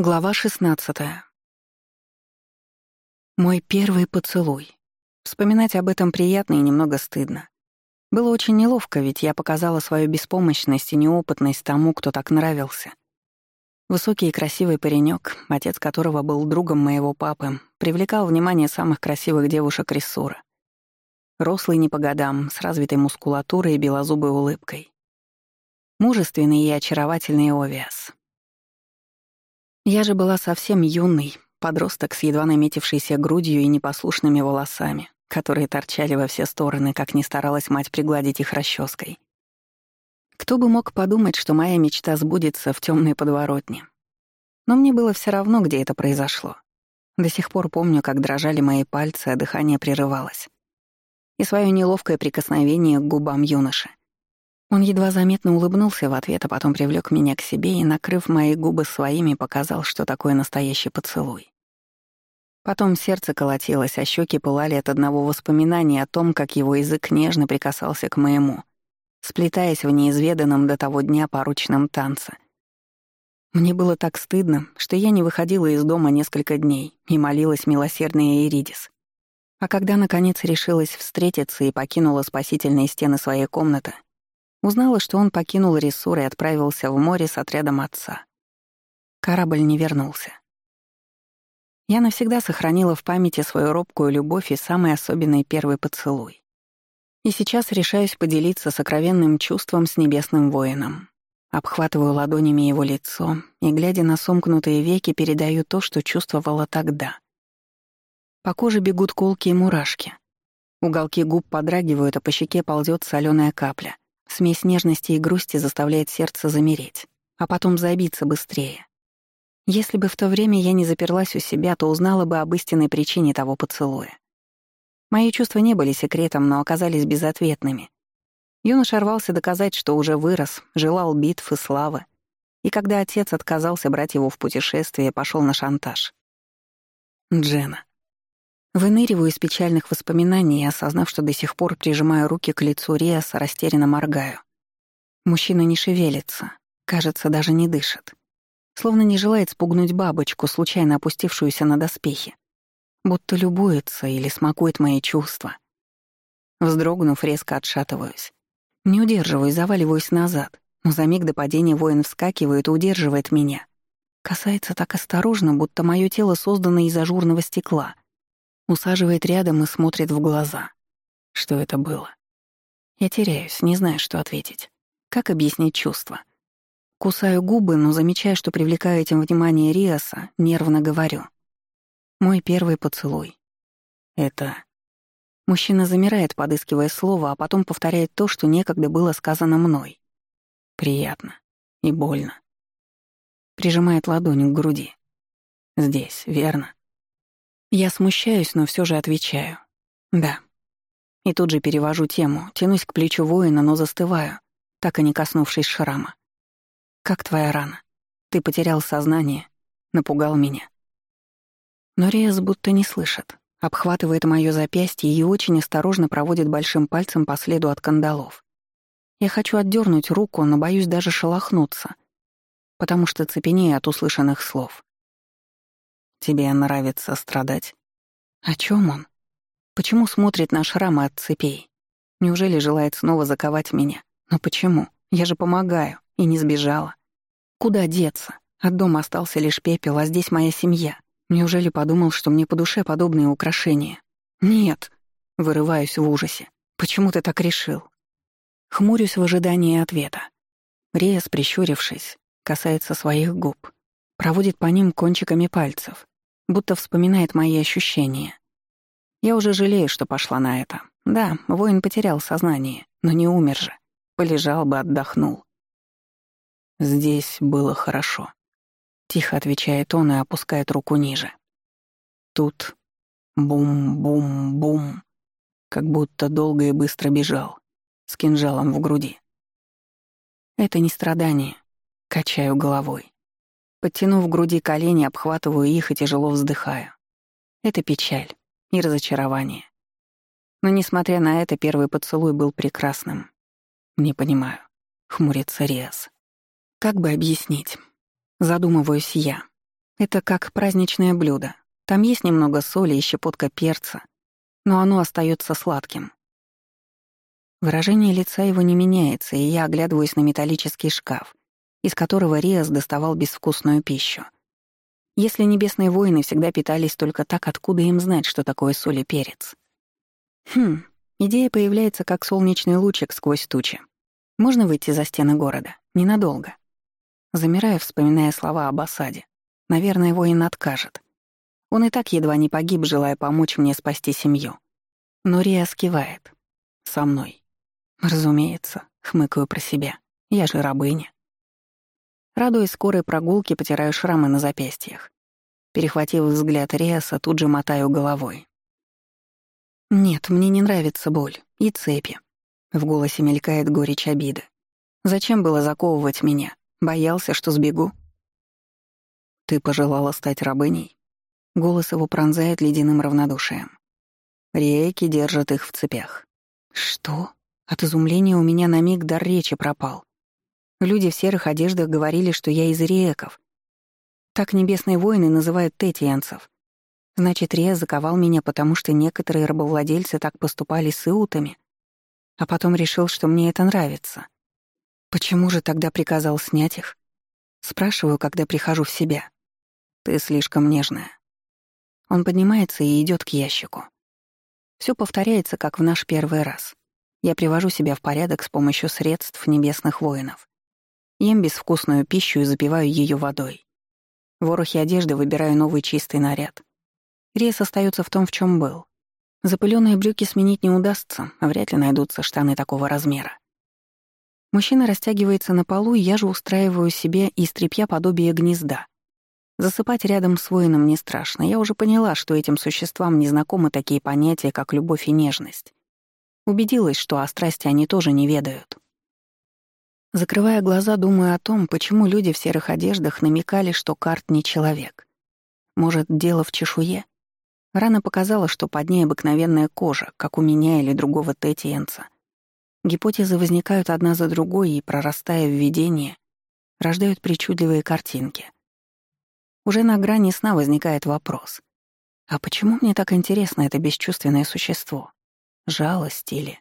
Глава 16. Мой первый поцелуй. Вспоминать об этом приятно и немного стыдно. Было очень неловко, ведь я показала свою беспомощность и неопытность тому, кто так нравился. Высокий и красивый паренек, отец которого был другом моего папы, привлекал внимание самых красивых девушек Рессура. Рослый не по годам, с развитой мускулатурой и белозубой улыбкой. Мужественный и очаровательный Овиас. Я же была совсем юной, подросток с едва наметившейся грудью и непослушными волосами, которые торчали во все стороны, как ни старалась мать пригладить их расческой. Кто бы мог подумать, что моя мечта сбудется в темной подворотне. Но мне было все равно, где это произошло. До сих пор помню, как дрожали мои пальцы, а дыхание прерывалось. И свое неловкое прикосновение к губам юноши. Он едва заметно улыбнулся в ответ, а потом привлёк меня к себе и, накрыв мои губы своими, показал, что такое настоящий поцелуй. Потом сердце колотилось, а щеки пылали от одного воспоминания о том, как его язык нежно прикасался к моему, сплетаясь в неизведанном до того дня поручном танце. Мне было так стыдно, что я не выходила из дома несколько дней и молилась милосердной Эридис. А когда, наконец, решилась встретиться и покинула спасительные стены своей комнаты — Узнала, что он покинул Ресур и отправился в море с отрядом отца. Корабль не вернулся. Я навсегда сохранила в памяти свою робкую любовь и самый особенный первый поцелуй. И сейчас решаюсь поделиться сокровенным чувством с небесным воином. Обхватываю ладонями его лицо и, глядя на сомкнутые веки, передаю то, что чувствовала тогда. По коже бегут колки и мурашки. Уголки губ подрагивают, а по щеке ползет соленая капля — Смесь нежности и грусти заставляет сердце замереть, а потом забиться быстрее. Если бы в то время я не заперлась у себя, то узнала бы об истинной причине того поцелуя. Мои чувства не были секретом, но оказались безответными. Юноша рвался доказать, что уже вырос, желал битв и славы. И когда отец отказался брать его в путешествие, пошел на шантаж. Джена. Выныриваю из печальных воспоминаний, осознав, что до сих пор прижимаю руки к лицу Риаса, растерянно моргаю. Мужчина не шевелится, кажется, даже не дышит. Словно не желает спугнуть бабочку, случайно опустившуюся на доспехи. Будто любуется или смакует мои чувства. Вздрогнув, резко отшатываюсь. Не удерживаюсь, заваливаюсь назад, но за миг до падения воин вскакивает и удерживает меня. Касается так осторожно, будто мое тело создано из ажурного стекла — Усаживает рядом и смотрит в глаза. Что это было? Я теряюсь, не знаю, что ответить. Как объяснить чувства? Кусаю губы, но замечая, что привлекаю этим внимание Риаса, нервно говорю. Мой первый поцелуй. Это... Мужчина замирает, подыскивая слово, а потом повторяет то, что некогда было сказано мной. Приятно и больно. Прижимает ладонь к груди. Здесь, верно? Я смущаюсь, но все же отвечаю. Да. И тут же перевожу тему, тянусь к плечу воина, но застываю, так и не коснувшись шрама. «Как твоя рана? Ты потерял сознание, напугал меня». Но Риас будто не слышит, обхватывает моё запястье и очень осторожно проводит большим пальцем по следу от кандалов. Я хочу отдернуть руку, но боюсь даже шелохнуться, потому что цепенею от услышанных слов. Тебе нравится страдать? О чем он? Почему смотрит на шрамы от цепей? Неужели желает снова заковать меня? Но почему? Я же помогаю и не сбежала. Куда деться? От дома остался лишь пепел, а здесь моя семья. Неужели подумал, что мне по душе подобные украшения? Нет. Вырываюсь в ужасе. Почему ты так решил? Хмурюсь в ожидании ответа. Рея, прищурившись, касается своих губ. Проводит по ним кончиками пальцев будто вспоминает мои ощущения. Я уже жалею, что пошла на это. Да, воин потерял сознание, но не умер же. Полежал бы, отдохнул. Здесь было хорошо. Тихо отвечает он и опускает руку ниже. Тут бум-бум-бум, как будто долго и быстро бежал, с кинжалом в груди. Это не страдание, качаю головой. Подтянув в груди колени, обхватываю их и тяжело вздыхаю. Это печаль и разочарование. Но, несмотря на это, первый поцелуй был прекрасным. Не понимаю. Хмурится Риас. Как бы объяснить? Задумываюсь я. Это как праздничное блюдо. Там есть немного соли и щепотка перца, но оно остается сладким. Выражение лица его не меняется, и я оглядываюсь на металлический шкаф, из которого Риас доставал безвкусную пищу. Если небесные воины всегда питались только так, откуда им знать, что такое соль и перец? Хм, идея появляется как солнечный лучик сквозь тучи. Можно выйти за стены города? Ненадолго. Замираю, вспоминая слова об осаде. Наверное, воин откажет. Он и так едва не погиб, желая помочь мне спасти семью. Но Риас кивает. Со мной. Разумеется, хмыкаю про себя. Я же рабыня. Радуясь скорой прогулке, потираю шрамы на запястьях. Перехватив взгляд Риаса, тут же мотаю головой. «Нет, мне не нравится боль. И цепи». В голосе мелькает горечь обиды. «Зачем было заковывать меня? Боялся, что сбегу?» «Ты пожелала стать рабыней?» Голос его пронзает ледяным равнодушием. Реки держат их в цепях. «Что?» От изумления у меня на миг дар речи пропал. Люди в серых одеждах говорили, что я из реков. Так небесные воины называют тетиенцев. Значит, Ре заковал меня, потому что некоторые рабовладельцы так поступали с иутами, а потом решил, что мне это нравится. Почему же тогда приказал снять их? Спрашиваю, когда прихожу в себя. Ты слишком нежная. Он поднимается и идет к ящику. Все повторяется, как в наш первый раз. Я привожу себя в порядок с помощью средств небесных воинов. Ем безвкусную пищу и запиваю ее водой. В ворохе одежды выбираю новый чистый наряд. Рейс остается в том, в чем был. Запыленные брюки сменить не удастся, а вряд ли найдутся штаны такого размера. Мужчина растягивается на полу, и я же устраиваю себе из тряпья подобие гнезда. Засыпать рядом с воином не страшно. Я уже поняла, что этим существам незнакомы такие понятия, как любовь и нежность. Убедилась, что о страсти они тоже не ведают. Закрывая глаза, думаю о том, почему люди в серых одеждах намекали, что карт не человек. Может, дело в чешуе? Рана показала, что под ней обыкновенная кожа, как у меня или другого Тетиенца. Гипотезы возникают одна за другой и, прорастая в видение, рождают причудливые картинки. Уже на грани сна возникает вопрос. А почему мне так интересно это бесчувственное существо? жалость или...